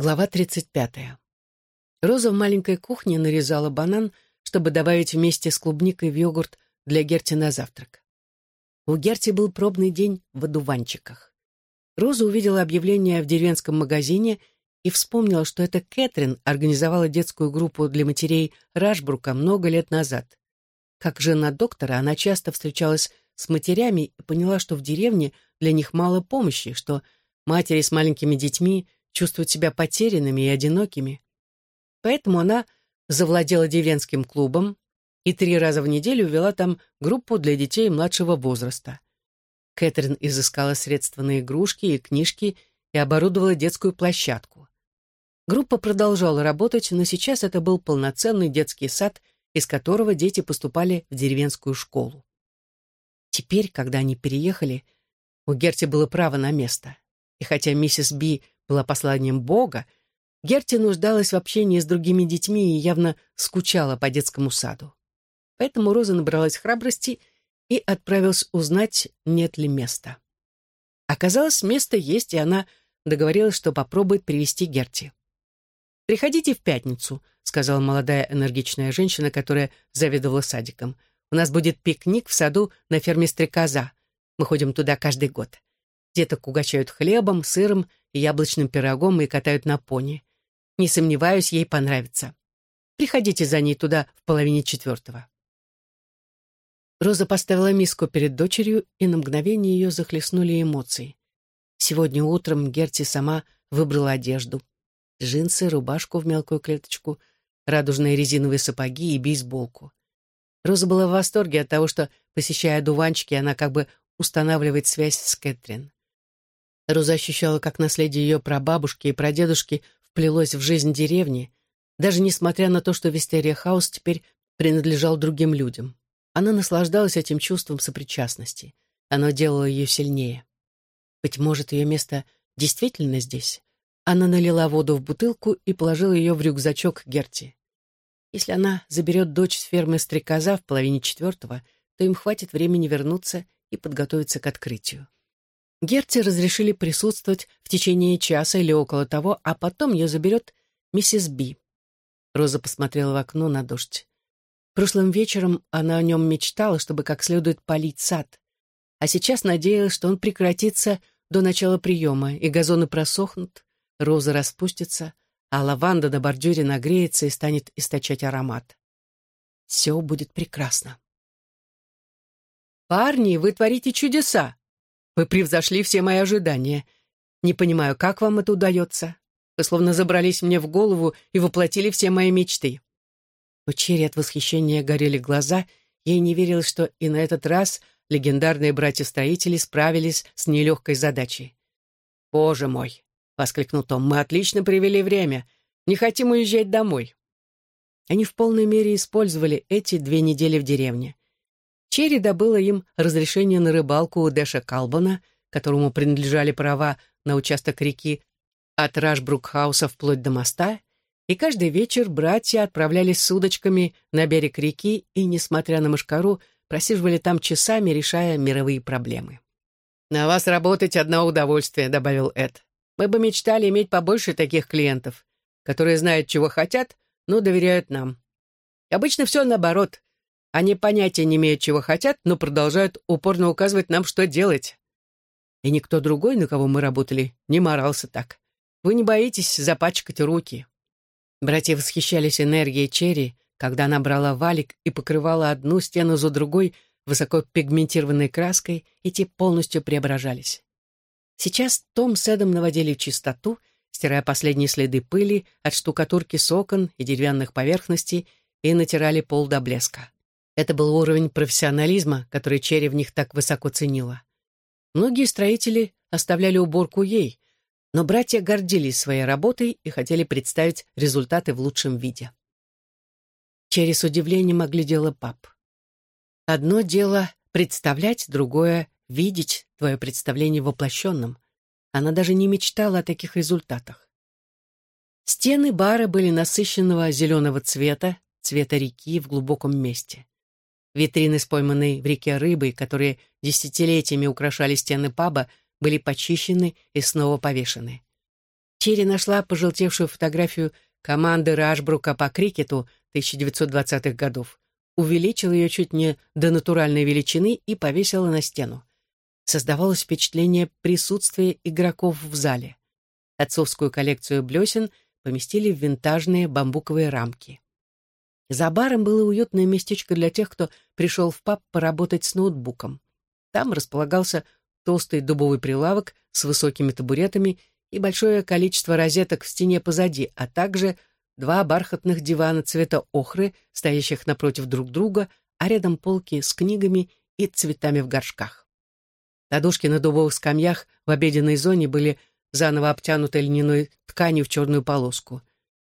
Глава 35. Роза в маленькой кухне нарезала банан, чтобы добавить вместе с клубникой в йогурт для Герти на завтрак. У Герти был пробный день в одуванчиках. Роза увидела объявление в деревенском магазине и вспомнила, что это Кэтрин организовала детскую группу для матерей Рашбрука много лет назад. Как жена доктора, она часто встречалась с матерями и поняла, что в деревне для них мало помощи, что матери с маленькими детьми – чувствуют себя потерянными и одинокими. Поэтому она завладела деревенским клубом и три раза в неделю вела там группу для детей младшего возраста. Кэтрин изыскала средства на игрушки и книжки и оборудовала детскую площадку. Группа продолжала работать, но сейчас это был полноценный детский сад, из которого дети поступали в деревенскую школу. Теперь, когда они переехали, у Герти было право на место. И хотя миссис Би была посланием Бога, Герти нуждалась в общении с другими детьми и явно скучала по детскому саду. Поэтому Роза набралась храбрости и отправилась узнать, нет ли места. Оказалось, место есть, и она договорилась, что попробует привести Герти. «Приходите в пятницу», — сказала молодая энергичная женщина, которая заведовала садиком. «У нас будет пикник в саду на ферме Стрекоза. Мы ходим туда каждый год. Деток угощают хлебом, сыром яблочным пирогом и катают на пони. Не сомневаюсь, ей понравится. Приходите за ней туда в половине четвертого. Роза поставила миску перед дочерью, и на мгновение ее захлестнули эмоции. Сегодня утром Герти сама выбрала одежду. Джинсы, рубашку в мелкую клеточку, радужные резиновые сапоги и бейсболку. Роза была в восторге от того, что, посещая дуванчики, она как бы устанавливает связь с Кэтрин. Роза ощущала, как наследие ее прабабушки и прадедушки вплелось в жизнь деревни, даже несмотря на то, что Вестерия Хаус теперь принадлежал другим людям. Она наслаждалась этим чувством сопричастности. Оно делало ее сильнее. Быть может, ее место действительно здесь. Она налила воду в бутылку и положила ее в рюкзачок Герти. Если она заберет дочь с фермы стрекоза в половине четвертого, то им хватит времени вернуться и подготовиться к открытию. Герти разрешили присутствовать в течение часа или около того, а потом ее заберет миссис Би. Роза посмотрела в окно на дождь. Прошлым вечером она о нем мечтала, чтобы как следует полить сад, а сейчас надеялась, что он прекратится до начала приема, и газоны просохнут, розы распустятся, а лаванда на бордюре нагреется и станет источать аромат. Все будет прекрасно. «Парни, вы творите чудеса!» Вы превзошли все мои ожидания. Не понимаю, как вам это удается. Вы словно забрались мне в голову и воплотили все мои мечты». У Черри от восхищения горели глаза, ей не верилось, что и на этот раз легендарные братья-строители справились с нелегкой задачей. «Боже мой!» — воскликнул Том. «Мы отлично провели время. Не хотим уезжать домой». Они в полной мере использовали эти две недели в деревне. Черри добыла им разрешение на рыбалку у Дэша Калбона, которому принадлежали права на участок реки от Рашбрукхауса вплоть до моста, и каждый вечер братья отправлялись с удочками на берег реки и, несмотря на мышкару, просиживали там часами, решая мировые проблемы. «На вас работать одно удовольствие», — добавил Эд. «Мы бы мечтали иметь побольше таких клиентов, которые знают, чего хотят, но доверяют нам. Обычно все наоборот. Они понятия не имеют, чего хотят, но продолжают упорно указывать нам, что делать. И никто другой, на кого мы работали, не морался так. Вы не боитесь запачкать руки. Братья восхищались энергией Черри, когда она брала валик и покрывала одну стену за другой высоко пигментированной краской, и те полностью преображались. Сейчас Том с Эдом наводили чистоту, стирая последние следы пыли от штукатурки с окон и деревянных поверхностей, и натирали пол до блеска. Это был уровень профессионализма, который Черри в них так высоко ценила. Многие строители оставляли уборку ей, но братья гордились своей работой и хотели представить результаты в лучшем виде. Черри с удивлением оглядела пап. Одно дело представлять, другое — видеть твое представление воплощенным. Она даже не мечтала о таких результатах. Стены бара были насыщенного зеленого цвета, цвета реки в глубоком месте. Витрины с пойманной в реке рыбой, которые десятилетиями украшали стены паба, были почищены и снова повешены. Черри нашла пожелтевшую фотографию команды Рашбрука по крикету 1920-х годов, увеличила ее чуть не до натуральной величины и повесила на стену. Создавалось впечатление присутствия игроков в зале. Отцовскую коллекцию блесен поместили в винтажные бамбуковые рамки. За баром было уютное местечко для тех, кто пришел в паб поработать с ноутбуком. Там располагался толстый дубовый прилавок с высокими табуретами и большое количество розеток в стене позади, а также два бархатных дивана цвета охры, стоящих напротив друг друга, а рядом полки с книгами и цветами в горшках. Ладошки на дубовых скамьях в обеденной зоне были заново обтянуты льняной тканью в черную полоску.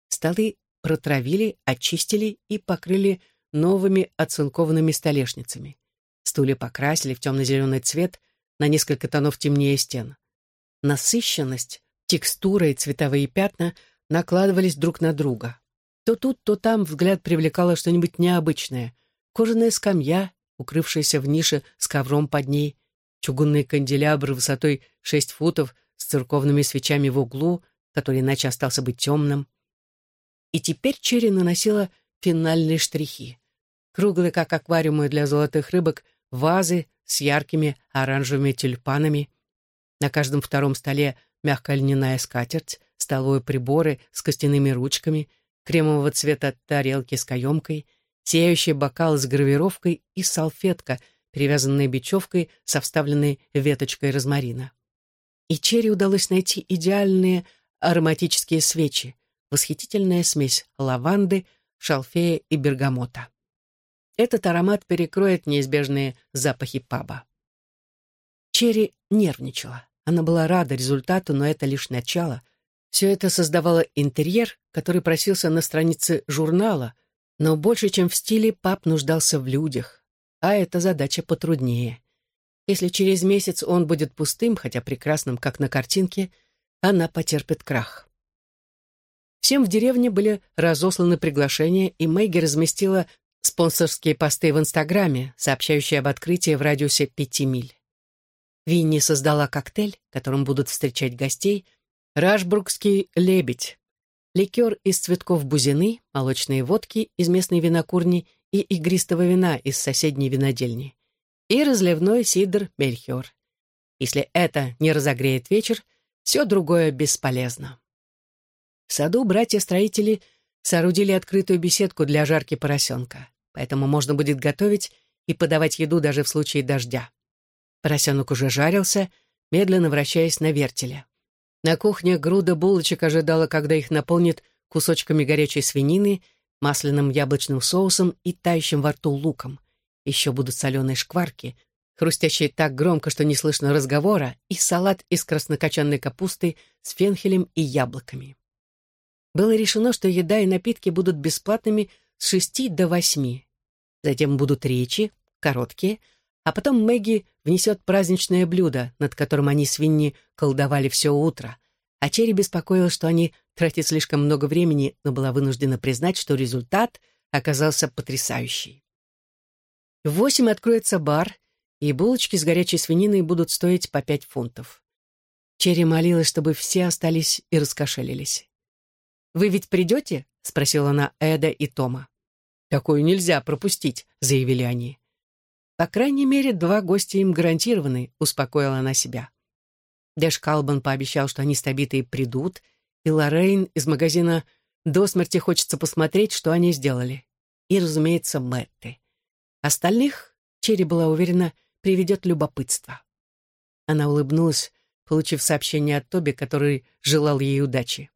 Столы протравили, очистили и покрыли новыми оцинкованными столешницами. Стулья покрасили в темно-зеленый цвет на несколько тонов темнее стен. Насыщенность, текстура и цветовые пятна накладывались друг на друга. То тут, то там взгляд привлекало что-нибудь необычное. Кожаная скамья, укрывшаяся в нише с ковром под ней, чугунный канделябр высотой шесть футов с церковными свечами в углу, который иначе остался бы темным. И теперь Черри наносила финальные штрихи. Круглые, как аквариумы для золотых рыбок, вазы с яркими оранжевыми тюльпанами. На каждом втором столе мягкая льняная скатерть, столовые приборы с костяными ручками, кремового цвета тарелки с каемкой, сияющий бокал с гравировкой и салфетка, перевязанная бечевкой со вставленной веточкой розмарина. И Черри удалось найти идеальные ароматические свечи, восхитительная смесь лаванды, шалфея и бергамота. Этот аромат перекроет неизбежные запахи паба. Черри нервничала. Она была рада результату, но это лишь начало. Все это создавало интерьер, который просился на странице журнала, но больше, чем в стиле, пап нуждался в людях. А эта задача потруднее. Если через месяц он будет пустым, хотя прекрасным, как на картинке, она потерпит крах. Всем в деревне были разосланы приглашения, и Мэгги разместила спонсорские посты в Инстаграме, сообщающие об открытии в радиусе пяти миль. Винни создала коктейль, которым будут встречать гостей, рашбургский лебедь, ликер из цветков бузины, молочные водки из местной винокурни и игристого вина из соседней винодельни, и разливной сидр Мельхиор. Если это не разогреет вечер, все другое бесполезно. В саду братья-строители соорудили открытую беседку для жарки поросенка, поэтому можно будет готовить и подавать еду даже в случае дождя. Поросенок уже жарился, медленно вращаясь на вертеле. На кухне груда булочек ожидала, когда их наполнит кусочками горячей свинины, масляным яблочным соусом и тающим во рту луком. Еще будут соленые шкварки, хрустящие так громко, что не слышно разговора, и салат из краснокочанной капусты с фенхелем и яблоками. Было решено, что еда и напитки будут бесплатными с шести до восьми. Затем будут речи, короткие, а потом Мэгги внесет праздничное блюдо, над которым они с колдовали все утро. А Черри беспокоилась, что они тратят слишком много времени, но была вынуждена признать, что результат оказался потрясающий. В восемь откроется бар, и булочки с горячей свининой будут стоить по пять фунтов. Черри молилась, чтобы все остались и раскошелились. «Вы ведь придете?» — спросила она Эда и Тома. «Такую нельзя пропустить», — заявили они. По крайней мере, два гостя им гарантированы, успокоила она себя. Дэш Калбан пообещал, что они с Табитой придут, и Лоррейн из магазина до смерти хочется посмотреть, что они сделали. И, разумеется, Мэтты. Остальных, Черри была уверена, приведет любопытство. Она улыбнулась, получив сообщение от Тоби, который желал ей удачи.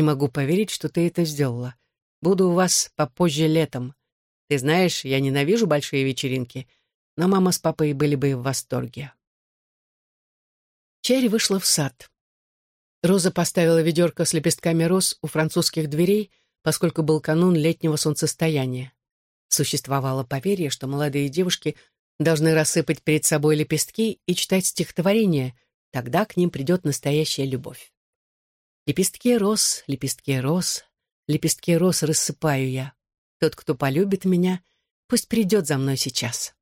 «Не могу поверить, что ты это сделала. Буду у вас попозже летом. Ты знаешь, я ненавижу большие вечеринки, но мама с папой были бы в восторге. Черри вышла в сад. Роза поставила ведерко с лепестками роз у французских дверей, поскольку был канун летнего солнцестояния. Существовало поверье, что молодые девушки должны рассыпать перед собой лепестки и читать стихотворения, тогда к ним придет настоящая любовь. Лепестки роз, лепестки роз, лепестки роз рассыпаю я. Тот, кто полюбит меня, пусть придет за мной сейчас.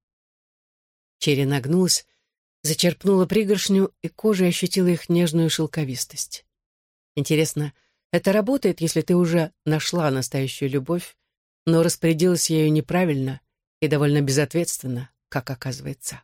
Черри нагнулась, зачерпнула пригоршню и кожей ощутила их нежную шелковистость. Интересно, это работает, если ты уже нашла настоящую любовь, но распорядилась ею неправильно и довольно безответственно, как оказывается.